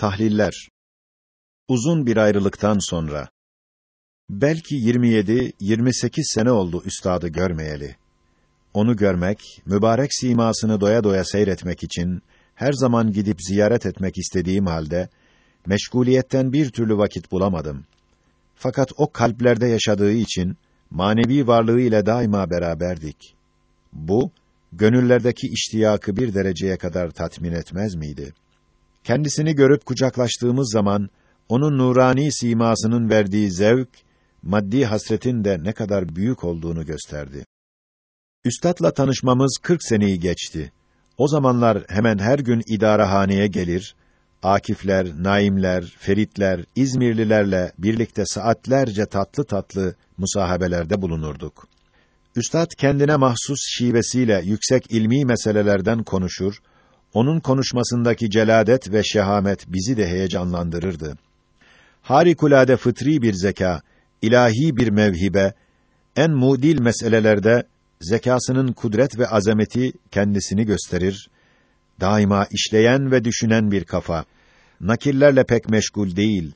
Tahliller Uzun bir ayrılıktan sonra belki 27 28 sene oldu üstadı görmeyeli. Onu görmek, mübarek simasını doya doya seyretmek için her zaman gidip ziyaret etmek istediğim halde meşguliyetten bir türlü vakit bulamadım. Fakat o kalplerde yaşadığı için manevi varlığı ile daima beraberdik. Bu gönüllerdeki iştiyakı bir dereceye kadar tatmin etmez miydi? Kendisini görüp kucaklaştığımız zaman onun nurani simasının verdiği zevk maddi hasretin de ne kadar büyük olduğunu gösterdi. Üstadla tanışmamız 40 seneyi geçti. O zamanlar hemen her gün idarahaneye gelir, Akifler, Naimler, Feritler, İzmirlilerle birlikte saatlerce tatlı tatlı musahabelerde bulunurduk. Üstad kendine mahsus şivesiyle yüksek ilmi meselelerden konuşur, onun konuşmasındaki celadet ve şehamet bizi de heyecanlandırırdı. Harikulade fıtri bir zeka, ilahi bir mevhibe, en mudil meselelerde zekasının kudret ve azameti kendisini gösterir. Daima işleyen ve düşünen bir kafa. Nakillerle pek meşgul değil.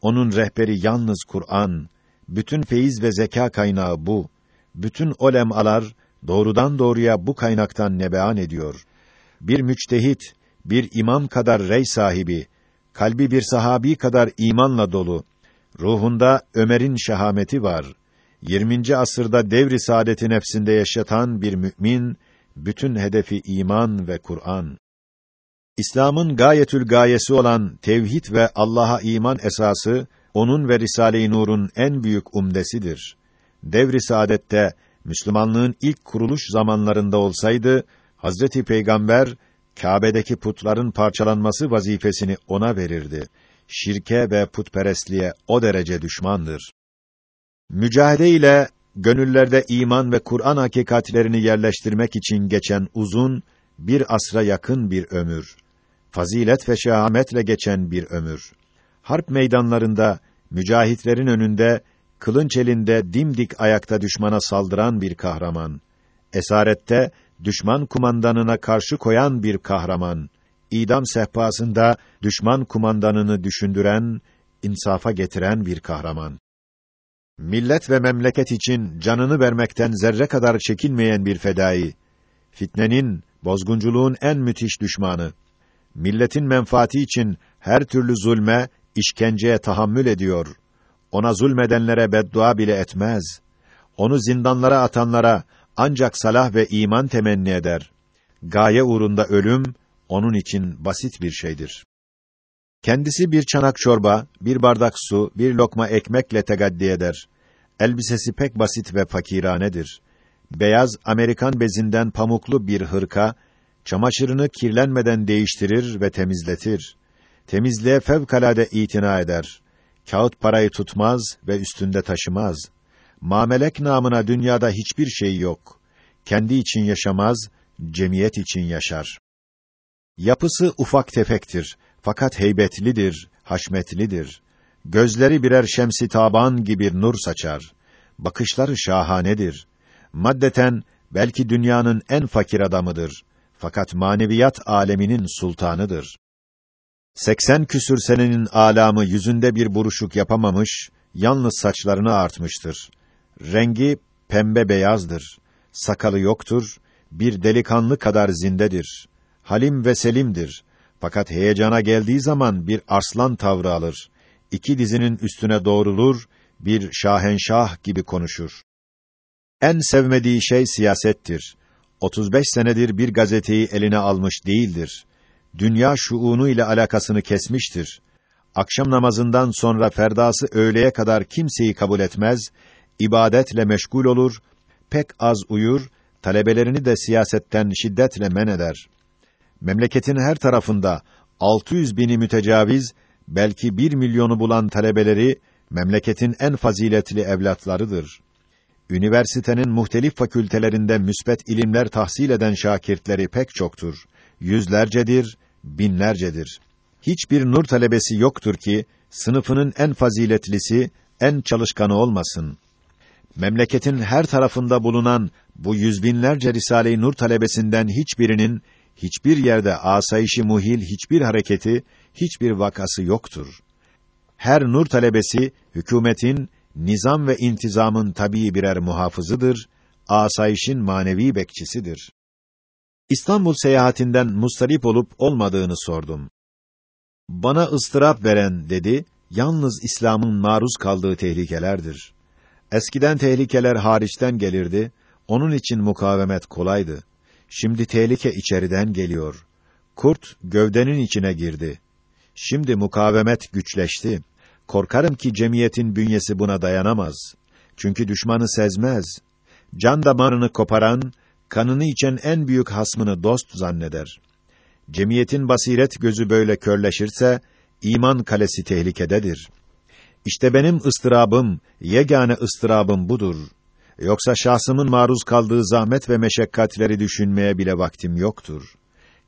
Onun rehberi yalnız Kur'an. Bütün feyiz ve zeka kaynağı bu. Bütün olemalar doğrudan doğruya bu kaynaktan nebean ediyor. Bir müçtehit, bir imam kadar rey sahibi, kalbi bir sahabi kadar imanla dolu, ruhunda Ömer'in şehameti var. 20. asırda devri saadeti nefsinde yaşatan bir mümin, bütün hedefi iman ve Kur'an. İslam'ın gayetül gayesi olan tevhid ve Allah'a iman esası, onun ve Risale-i Nur'un en büyük umdesidir. Devri saadette, Müslümanlığın ilk kuruluş zamanlarında olsaydı, Hazreti Peygamber, Kâbe'deki putların parçalanması vazifesini ona verirdi. Şirke ve putperestliğe o derece düşmandır. Mücahede ile gönüllerde iman ve Kur'an hakikatlerini yerleştirmek için geçen uzun, bir asra yakın bir ömür. Fazilet ve şehametle geçen bir ömür. Harp meydanlarında, mücahitlerin önünde, kılınç elinde dimdik ayakta düşmana saldıran bir kahraman. Esarette, düşman kumandanına karşı koyan bir kahraman. İdam sehpasında, düşman kumandanını düşündüren, insafa getiren bir kahraman millet ve memleket için canını vermekten zerre kadar çekinmeyen bir fedai, fitnenin, bozgunculuğun en müthiş düşmanı, milletin menfaati için her türlü zulme, işkenceye tahammül ediyor. Ona zulmedenlere beddua bile etmez. Onu zindanlara atanlara ancak salah ve iman temenni eder. Gaye uğrunda ölüm onun için basit bir şeydir. Kendisi bir çanak çorba, bir bardak su, bir lokma ekmekle tegaddi eder. Elbisesi pek basit ve fakiranedir. Beyaz Amerikan bezinden pamuklu bir hırka, çamaşırını kirlenmeden değiştirir ve temizletir. Temizliğe fevkalade itina eder. Kağıt parayı tutmaz ve üstünde taşımaz. Mamelek namına dünyada hiçbir şey yok. Kendi için yaşamaz, cemiyet için yaşar. Yapısı ufak tefektir fakat heybetlidir, haşmetlidir. Gözleri birer şemsi taban gibi nur saçar. Bakışları şahanedir. Maddeten belki dünyanın en fakir adamıdır. Fakat maneviyat aleminin sultanıdır. 80 küsür senenin alamı yüzünde bir buruşuk yapamamış, yalnız saçlarını artmıştır. Rengi pembe beyazdır. Sakalı yoktur, bir delikanlı kadar zindedir. Halim ve selimdir. Fakat heyecana geldiği zaman bir arslan tavrı alır. İki dizinin üstüne doğrulur, bir şahenşah gibi konuşur. En sevmediği şey siyasettir. 35 senedir bir gazeteyi eline almış değildir. Dünya şuunu ile alakasını kesmiştir. Akşam namazından sonra ferdası öğleye kadar kimseyi kabul etmez, ibadetle meşgul olur, pek az uyur, talebelerini de siyasetten şiddetle men eder memleketin her tarafında 600 bini mütecaviz, belki bir milyonu bulan talebeleri, memleketin en faziletli evlatlarıdır. Üniversitenin muhtelif fakültelerinde müsbet ilimler tahsil eden şakirtleri pek çoktur. Yüzlercedir, binlercedir. Hiçbir nur talebesi yoktur ki, sınıfının en faziletlisi, en çalışkanı olmasın. Memleketin her tarafında bulunan bu yüz binlerce Risale-i Nur talebesinden hiçbirinin hiçbir yerde asayişi muhil hiçbir hareketi, hiçbir vakası yoktur. Her nur talebesi hükümetin nizam ve intizamın tabii birer muhafızıdır, asayişin manevi bekçisidir. İstanbul seyahatinden mustarip olup olmadığını sordum. Bana ıstırap veren dedi, yalnız İslam'ın maruz kaldığı tehlikelerdir. Eskiden tehlikeler hariçten gelirdi, onun için mukavemet kolaydı. Şimdi tehlike içeriden geliyor. Kurt gövdenin içine girdi. Şimdi mukavemet güçleşti. Korkarım ki cemiyetin bünyesi buna dayanamaz. Çünkü düşmanı sezmez. Can damarını koparan, kanını içen en büyük hasmını dost zanneder. Cemiyetin basiret gözü böyle körleşirse, iman kalesi tehlikededir. İşte benim ıstırabım, yegane ıstırabım budur. Yoksa şahsımın maruz kaldığı zahmet ve meşakkatleri düşünmeye bile vaktim yoktur.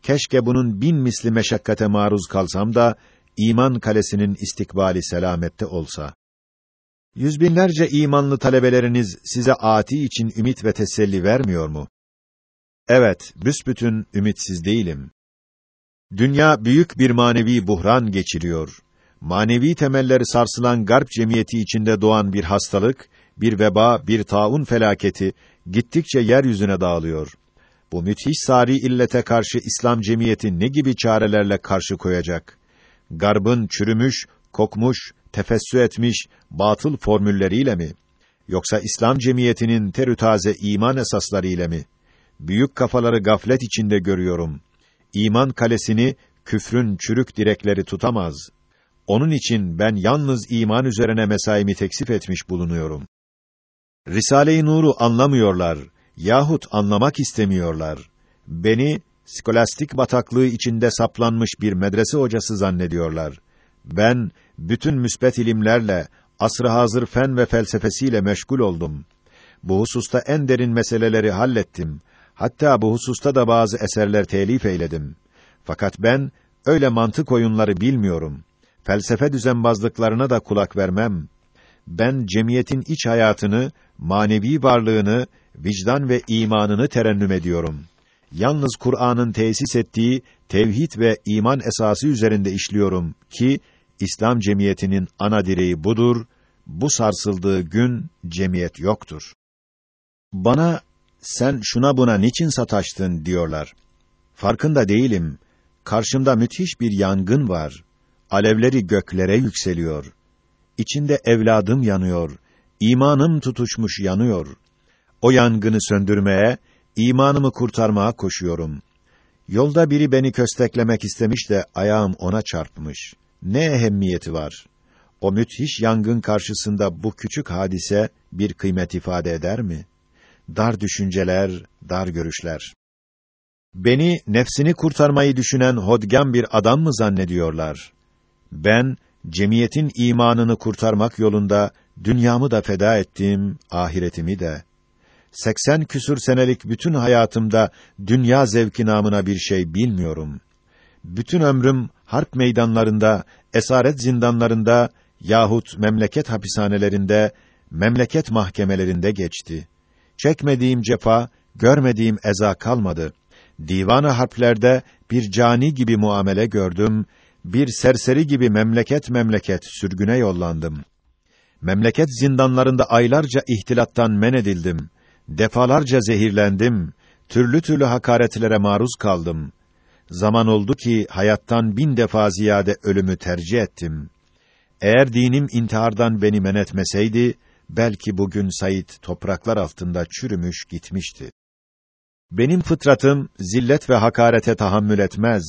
Keşke bunun bin misli meşakkate maruz kalsam da, iman kalesinin istikbali selamette olsa. Yüz binlerce imanlı talebeleriniz size ati için ümit ve teselli vermiyor mu? Evet, büsbütün ümitsiz değilim. Dünya büyük bir manevi buhran geçiriyor. Manevi temelleri sarsılan garp cemiyeti içinde doğan bir hastalık, bir veba, bir taun felaketi gittikçe yeryüzüne dağılıyor. Bu müthiş sari illete karşı İslam cemiyeti ne gibi çarelerle karşı koyacak? Garbın çürümüş, kokmuş, tefessü etmiş batıl formülleriyle mi? Yoksa İslam cemiyetinin terütaze iman esasları ile mi? Büyük kafaları gaflet içinde görüyorum. İman kalesini küfrün çürük direkleri tutamaz. Onun için ben yalnız iman üzerine mesaimi teksif etmiş bulunuyorum. Risale-i Nur'u anlamıyorlar yahut anlamak istemiyorlar. Beni skolastik bataklığı içinde saplanmış bir medrese hocası zannediyorlar. Ben bütün müsbet ilimlerle, asr-ı hazır fen ve felsefesiyle meşgul oldum. Bu hususta en derin meseleleri hallettim. Hatta bu hususta da bazı eserler telif eyledim. Fakat ben öyle mantık oyunları bilmiyorum. Felsefe düzenbazlıklarına da kulak vermem. Ben cemiyetin iç hayatını, manevi varlığını, vicdan ve imanını terennüm ediyorum. Yalnız Kur'an'ın tesis ettiği tevhid ve iman esası üzerinde işliyorum ki İslam cemiyetinin ana direği budur. Bu sarsıldığı gün cemiyet yoktur. Bana sen şuna buna niçin sataştın diyorlar. Farkında değilim. Karşımda müthiş bir yangın var. Alevleri göklere yükseliyor. İçinde evladım yanıyor. İmanım tutuşmuş yanıyor. O yangını söndürmeye, imanımı kurtarmaya koşuyorum. Yolda biri beni kösteklemek istemiş de ayağım ona çarpmış. Ne ehemmiyeti var? O müthiş yangın karşısında bu küçük hadise bir kıymet ifade eder mi? Dar düşünceler, dar görüşler. Beni nefsini kurtarmayı düşünen hodgam bir adam mı zannediyorlar? Ben cemiyetin imanını kurtarmak yolunda dünyamı da feda ettim, ahiretimi de. 80 küsur senelik bütün hayatımda dünya zevki namına bir şey bilmiyorum. Bütün ömrüm harp meydanlarında, esaret zindanlarında yahut memleket hapishanelerinde, memleket mahkemelerinde geçti. Çekmediğim cefa, görmediğim eza kalmadı. Divanı harplerde bir cani gibi muamele gördüm, bir serseri gibi memleket memleket sürgüne yollandım. Memleket zindanlarında aylarca ihtilattan men edildim. Defalarca zehirlendim. Türlü türlü hakaretlere maruz kaldım. Zaman oldu ki hayattan bin defa ziyade ölümü tercih ettim. Eğer dinim intihardan beni men etmeseydi, belki bugün Said topraklar altında çürümüş gitmişti. Benim fıtratım zillet ve hakarete tahammül etmez.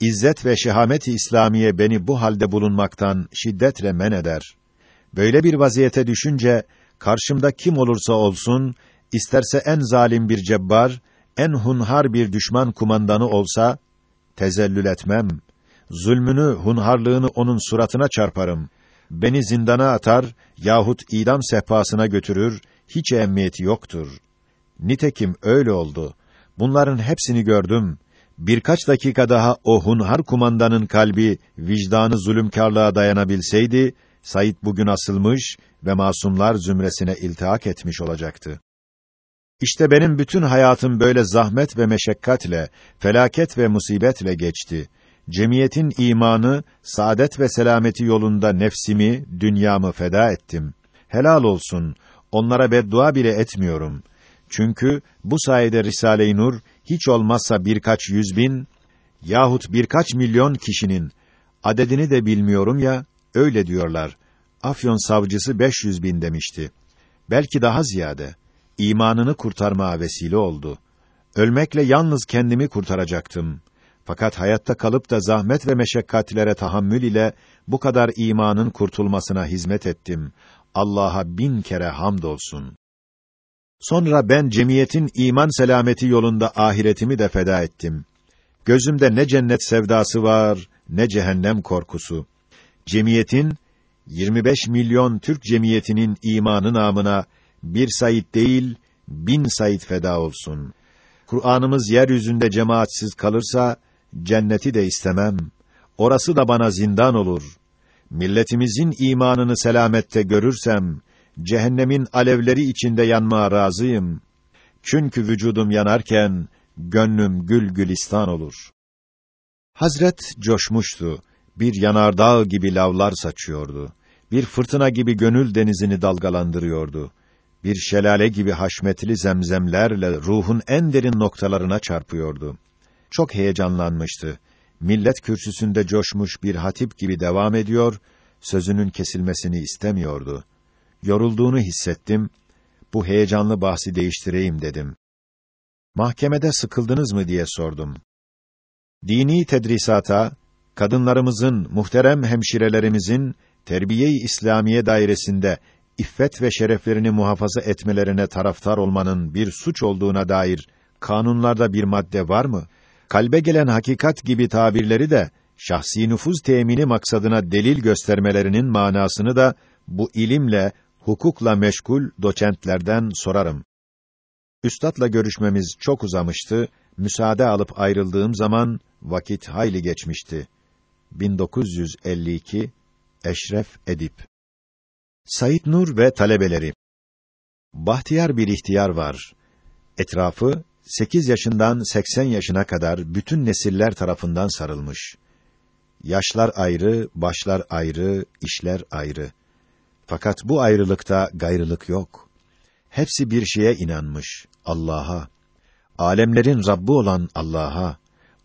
İzzet ve şehamet-i İslamiye beni bu halde bulunmaktan şiddetle men eder. Böyle bir vaziyete düşünce karşımda kim olursa olsun, isterse en zalim bir cebbar, en hunhar bir düşman kumandanı olsa tezellül etmem. Zulmünü, hunharlığını onun suratına çarparım. Beni zindana atar yahut idam sehpasına götürür, hiç ehemmiyeti yoktur. Nitekim öyle oldu. Bunların hepsini gördüm. Birkaç dakika daha o hunhar kumandanın kalbi, vicdanı zulümkarlığa dayanabilseydi, Said bugün asılmış ve masumlar zümresine iltihak etmiş olacaktı. İşte benim bütün hayatım böyle zahmet ve meşakkatle, felaket ve musibetle geçti. Cemiyetin imanı, saadet ve selameti yolunda nefsimi, dünyamı feda ettim. Helal olsun, onlara beddua bile etmiyorum. Çünkü bu sayede Risale-i Nur, hiç olmazsa birkaç yüz bin, yahut birkaç milyon kişinin, adedini de bilmiyorum ya, öyle diyorlar. Afyon savcısı 500 bin demişti. Belki daha ziyade. İmanını kurtarmaya vesile oldu. Ölmekle yalnız kendimi kurtaracaktım. Fakat hayatta kalıp da zahmet ve meşakkatlere tahammül ile bu kadar imanın kurtulmasına hizmet ettim. Allah'a bin kere hamdolsun. Sonra ben cemiyetin iman selameti yolunda ahiretimi de feda ettim. Gözümde ne cennet sevdası var, ne cehennem korkusu. Cemiyetin 25 milyon Türk cemiyetinin imanı namına bir sayit değil, bin sayit feda olsun. Kur'an'ımız yeryüzünde cemaatsiz kalırsa, cenneti de istemem. Orası da bana zindan olur. Milletimizin imanını selamette görürsem, cehennemin alevleri içinde yanmaya razıyım. Çünkü vücudum yanarken, gönlüm gül gülistan olur. Hazret coşmuştu. Bir yanardağ gibi lavlar saçıyordu. Bir fırtına gibi gönül denizini dalgalandırıyordu. Bir şelale gibi haşmetli zemzemlerle ruhun en derin noktalarına çarpıyordu. Çok heyecanlanmıştı. Millet kürsüsünde coşmuş bir hatip gibi devam ediyor, sözünün kesilmesini istemiyordu. Yorulduğunu hissettim. Bu heyecanlı bahsi değiştireyim dedim. Mahkemede sıkıldınız mı diye sordum. Dini tedrisata, kadınlarımızın, muhterem hemşirelerimizin terbiye-i İslamiye dairesinde iffet ve şereflerini muhafaza etmelerine taraftar olmanın bir suç olduğuna dair kanunlarda bir madde var mı? Kalbe gelen hakikat gibi tabirleri de şahsi nüfuz temini maksadına delil göstermelerinin manasını da bu ilimle, hukukla meşgul doçentlerden sorarım. Üstadla görüşmemiz çok uzamıştı. Müsaade alıp ayrıldığım zaman vakit hayli geçmişti. 1952 Eşref Edip Sayit Nur ve talebeleri Bahtiyar bir ihtiyar var. Etrafı 8 yaşından 80 yaşına kadar bütün nesiller tarafından sarılmış. Yaşlar ayrı, başlar ayrı, işler ayrı. Fakat bu ayrılıkta gayrılık yok. Hepsi bir şeye inanmış, Allah'a. Alemlerin Rabbi olan Allah'a,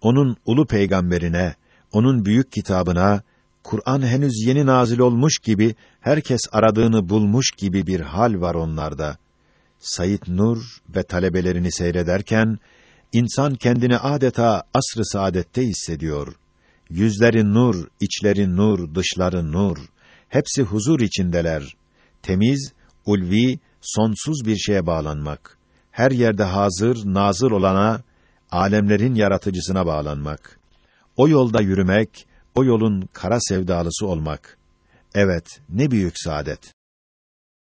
onun ulu peygamberine, onun büyük kitabına, Kur'an henüz yeni nazil olmuş gibi, herkes aradığını bulmuş gibi bir hal var onlarda. Sayit Nur ve talebelerini seyrederken, insan kendini adeta asr-ı saadette hissediyor. Yüzleri nur, içleri nur, dışları nur. Hepsi huzur içindeler. Temiz, ulvi, sonsuz bir şeye bağlanmak. Her yerde hazır, nazır olana, alemlerin yaratıcısına bağlanmak. O yolda yürümek, o yolun kara sevdalısı olmak. Evet, ne büyük saadet.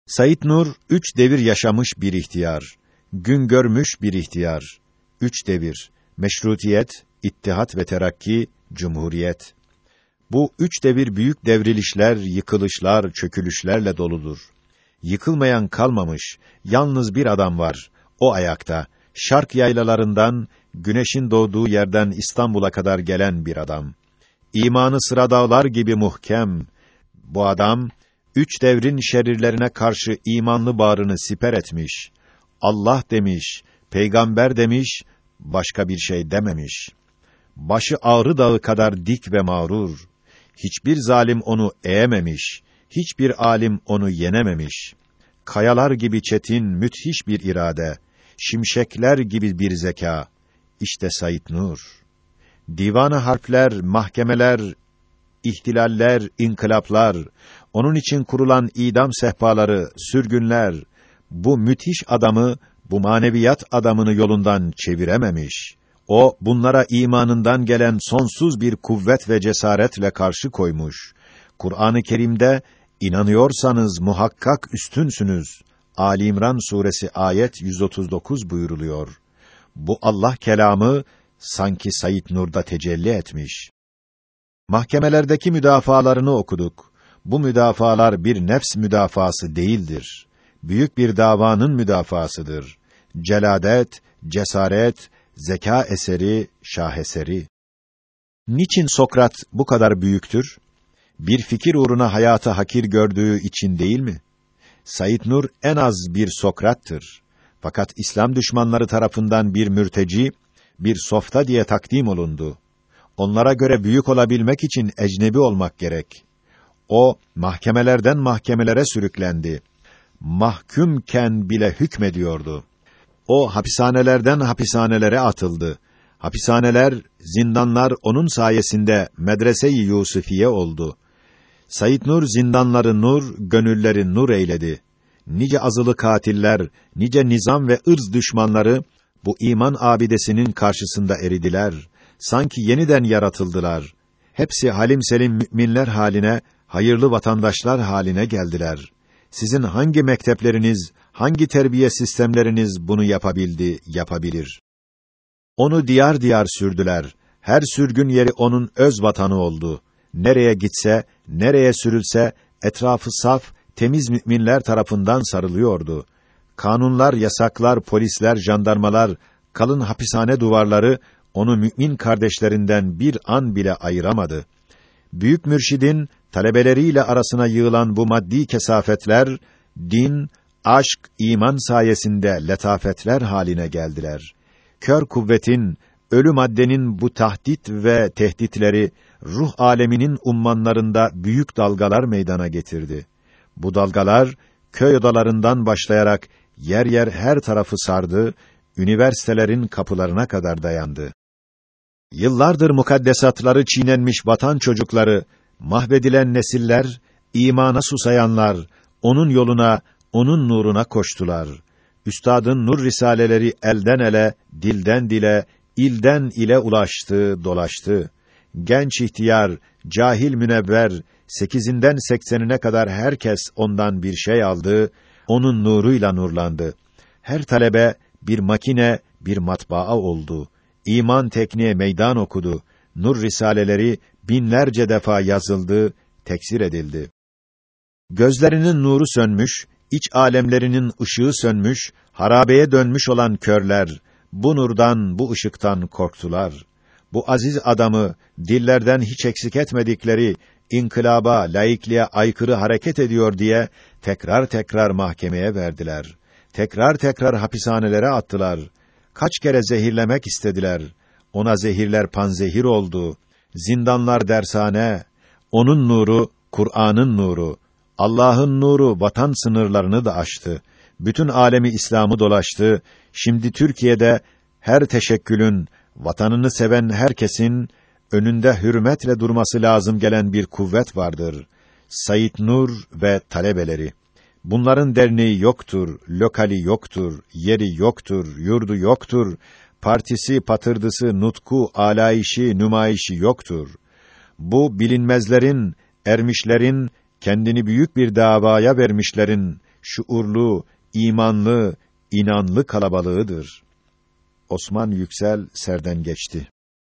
Sayit Nur, üç devir yaşamış bir ihtiyar. Gün görmüş bir ihtiyar. Üç devir. Meşrutiyet, ittihat ve terakki, cumhuriyet. Bu üç devir büyük devrilişler, yıkılışlar, çökülüşlerle doludur. Yıkılmayan kalmamış, yalnız bir adam var. O ayakta, şark yaylalarından, güneşin doğduğu yerden İstanbul'a kadar gelen bir adam. İmanı sıra dağlar gibi muhkem. Bu adam, üç devrin şerirlerine karşı imanlı bağrını siper etmiş. Allah demiş, peygamber demiş, başka bir şey dememiş. Başı ağrı dağı kadar dik ve mağrur. Hiçbir zalim onu eğememiş, hiçbir alim onu yenememiş. Kayalar gibi çetin, müthiş bir irade, şimşekler gibi bir zeka. İşte Said Nur. Divanı harfler, mahkemeler, ihtilaller, inkılaplar, onun için kurulan idam sehpaları, sürgünler, bu müthiş adamı, bu maneviyat adamını yolundan çevirememiş. O, bunlara imanından gelen sonsuz bir kuvvet ve cesaretle karşı koymuş. Kur'an-ı Kerim'de, inanıyorsanız muhakkak üstünsünüz. Ali İmran suresi ayet 139 buyuruluyor. Bu Allah kelamı, sanki Said Nur'da tecelli etmiş. Mahkemelerdeki müdafalarını okuduk. Bu müdafalar bir nefs müdafası değildir. Büyük bir davanın müdafasıdır. Celadet, cesaret, zeka eseri, şaheseri. Niçin Sokrat bu kadar büyüktür? Bir fikir uğruna hayatı hakir gördüğü için değil mi? Said Nur en az bir Sokrat'tır. Fakat İslam düşmanları tarafından bir mürteci, bir softa diye takdim olundu. Onlara göre büyük olabilmek için ecnebi olmak gerek. O mahkemelerden mahkemelere sürüklendi. Mahkumken bile hükmediyordu. O hapishanelerden hapishanelere atıldı. Hapishaneler, zindanlar onun sayesinde medrese-i Yusufiye oldu. Sayit Nur zindanları nur, gönülleri nur eyledi. Nice azılı katiller, nice nizam ve ırz düşmanları bu iman abidesinin karşısında eridiler. Sanki yeniden yaratıldılar. Hepsi halim selim müminler haline, hayırlı vatandaşlar haline geldiler. Sizin hangi mektepleriniz, hangi terbiye sistemleriniz bunu yapabildi, yapabilir? Onu diyar diyar sürdüler. Her sürgün yeri onun öz vatanı oldu. Nereye gitse, nereye sürülse, etrafı saf, temiz müminler tarafından sarılıyordu. Kanunlar, yasaklar, polisler, jandarmalar, kalın hapishane duvarları onu mümin kardeşlerinden bir an bile ayıramadı. Büyük mürşidin talebeleriyle arasına yığılan bu maddi kesafetler din, aşk, iman sayesinde letafetler haline geldiler. Kör kuvvetin, ölü maddenin bu tahdit ve tehditleri ruh aleminin ummanlarında büyük dalgalar meydana getirdi. Bu dalgalar köy odalarından başlayarak yer yer her tarafı sardı, üniversitelerin kapılarına kadar dayandı. Yıllardır mukaddesatları çiğnenmiş vatan çocukları, mahvedilen nesiller, imana susayanlar, onun yoluna, onun nuruna koştular. Üstadın nur risaleleri elden ele, dilden dile, ilden ile ulaştı, dolaştı. Genç ihtiyar, cahil münevver, sekizinden seksenine kadar herkes ondan bir şey aldı, onun nuruyla nurlandı. Her talebe bir makine, bir matbaa oldu. İman tekniğe meydan okudu. Nur risaleleri binlerce defa yazıldı, teksir edildi. Gözlerinin nuru sönmüş, iç alemlerinin ışığı sönmüş, harabeye dönmüş olan körler bu nurdan, bu ışıktan korktular. Bu aziz adamı dillerden hiç eksik etmedikleri inkılaba, laikliğe aykırı hareket ediyor diye tekrar tekrar mahkemeye verdiler. Tekrar tekrar hapishanelere attılar. Kaç kere zehirlemek istediler. Ona zehirler panzehir oldu. Zindanlar dershane. Onun nuru, Kur'an'ın nuru. Allah'ın nuru vatan sınırlarını da aştı. Bütün alemi İslam'ı dolaştı. Şimdi Türkiye'de her teşekkülün, vatanını seven herkesin önünde hürmetle durması lazım gelen bir kuvvet vardır. Sayit Nur ve talebeleri. Bunların derneği yoktur, lokali yoktur, yeri yoktur, yurdu yoktur, partisi, patırdısı, nutku, alayişi, nümayişi yoktur. Bu bilinmezlerin, ermişlerin, kendini büyük bir davaya vermişlerin şuurlu, imanlı, inanlı kalabalığıdır. Osman Yüksel serden geçti.